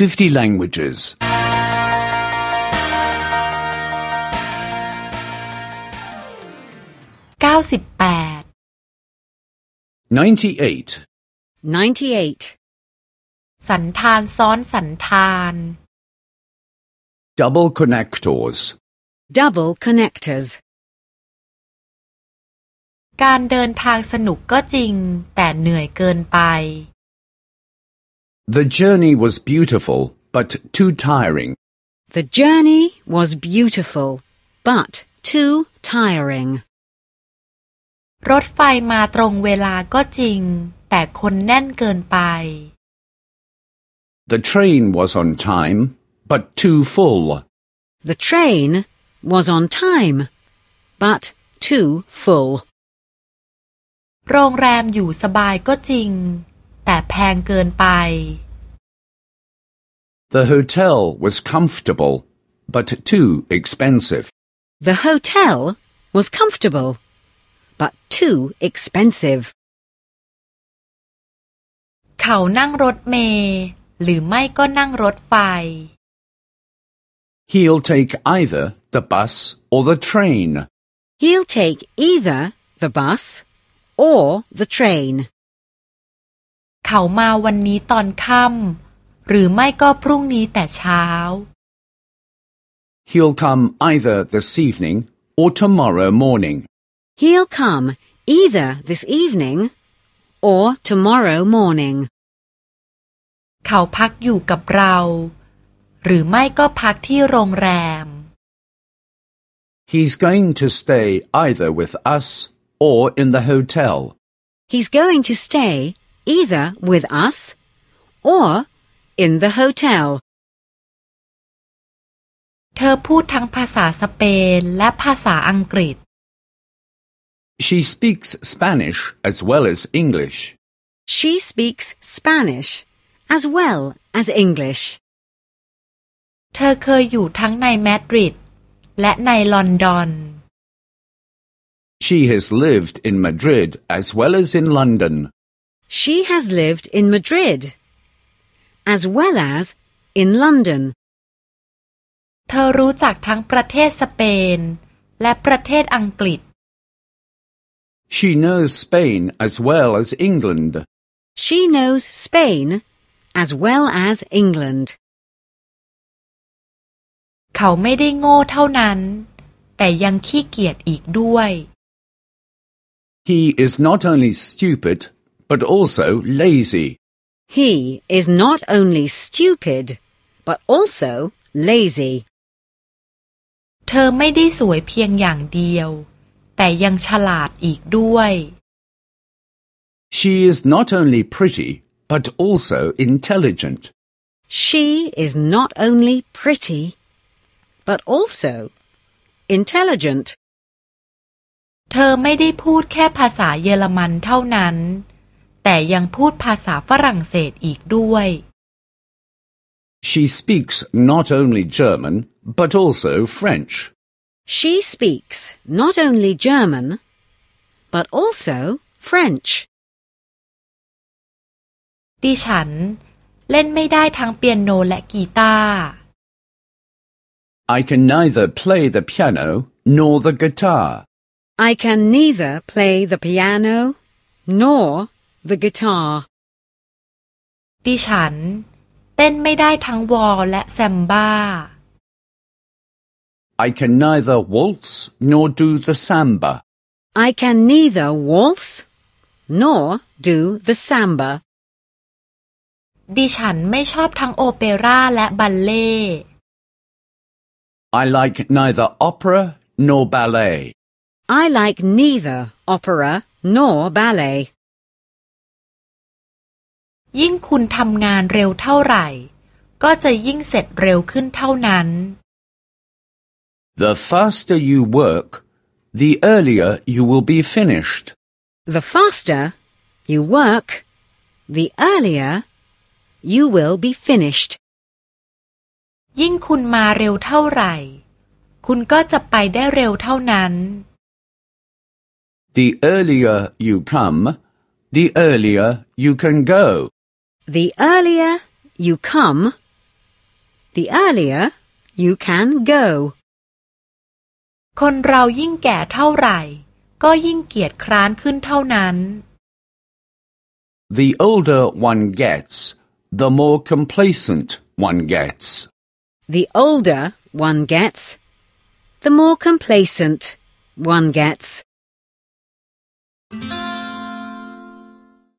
50 languages. 98 98. 98. สันธานซ้อนสันธาน Double connectors. Double connectors. การเดินทางสนุกก็จริง แต่เหนื่อยเกินไป The journey was beautiful, but too tiring. The journey was beautiful, but too tiring. รถไฟมาตรงเวลาก็จริง แต่คนแน่นเกินไป The train was on time, but too full. The train was on time, but too full. โรงแรมอยู่สบายก็จริง แต่แพงเกินไป The hotel was comfortable, but too expensive. The hotel was comfortable, but too expensive. เขานั่งรถเมล์หรือไม่ก็นั่งรถไฟ He'll take either the bus or the train. He'll take either the bus or the train. เขามาวันนี้ตอนค่ำหรือไม่ก็พรุ่งนี้แต่เช้า He'll come either this evening or tomorrow morning. He'll come either this evening or tomorrow morning. เขาพักอยู่กับเรา หรือไม่ก็พักที่โรงแรม He's going to stay either with us or in the hotel. He's going to stay either with us or in the hotel. เธอพูดทั้งภาษาสเปนและภาษาอังกฤษ She speaks Spanish as well as English. She speaks Spanish as well as English. เธอเคยอยู่ทั้งในมาดริดและในลอนดอน She has lived in Madrid as well as in London. She has lived in Madrid as well as in London. เธอรู้จักทั้งประเทศสเปน และประเทศอังกฤษ She knows Spain as well as England. She knows Spain as well as England. เขาไม่ได้โง่เท่านั้น แต่ยังขี้เกียจอีกด้วย He is not only stupid, but also lazy. He is not only stupid, but also lazy. เธอไม่ได้สวยเพียงอย่างเดียว แต่ยังฉลาดอีกด้วย She is not only pretty, but also intelligent. She is not only pretty, but also intelligent. เธอไม่ได้พูดแค่ภาษาเยอรมันเท่านั้น แต่ยังพูดภาษาฝรั่งเศสอีกด้วย She speaks not only German, but also French. She speaks not only German, but also French. ดิฉันเล่นไม่ได้ทั้งเปียโนและกีตาร์ I can neither play the piano nor the guitar. I can neither play the piano nor the guitar. ดิฉันเต้นไม่ได้ทั้งวอลและแซมบ้า I can neither waltz nor do the samba. I can neither waltz nor do the samba. ดิฉันไม่ชอบทั้งโอเปร่าและบัลเล่ I like neither opera nor ballet. I like neither opera nor ballet. ยิ่งคุณทำงานเร็วเท่าไหร่ ก็จะยิ่งเสร็จเร็วขึ้นเท่านั้น The faster you work, the earlier you will be finished. The faster you work, the earlier you will be finished. ยิ่งคุณมาเร็วเท่าไหร่ คุณก็จะไปได้เร็วเท่านั้น The earlier you come, the earlier you can go. The earlier you come, the earlier you can go. คนเรายิ่งแก่เท่าไหร่ ก็ยิ่งเกียจคร้านขึ้นเท่านั้น The older one gets, the more complacent one gets. The older one gets, the more complacent one gets.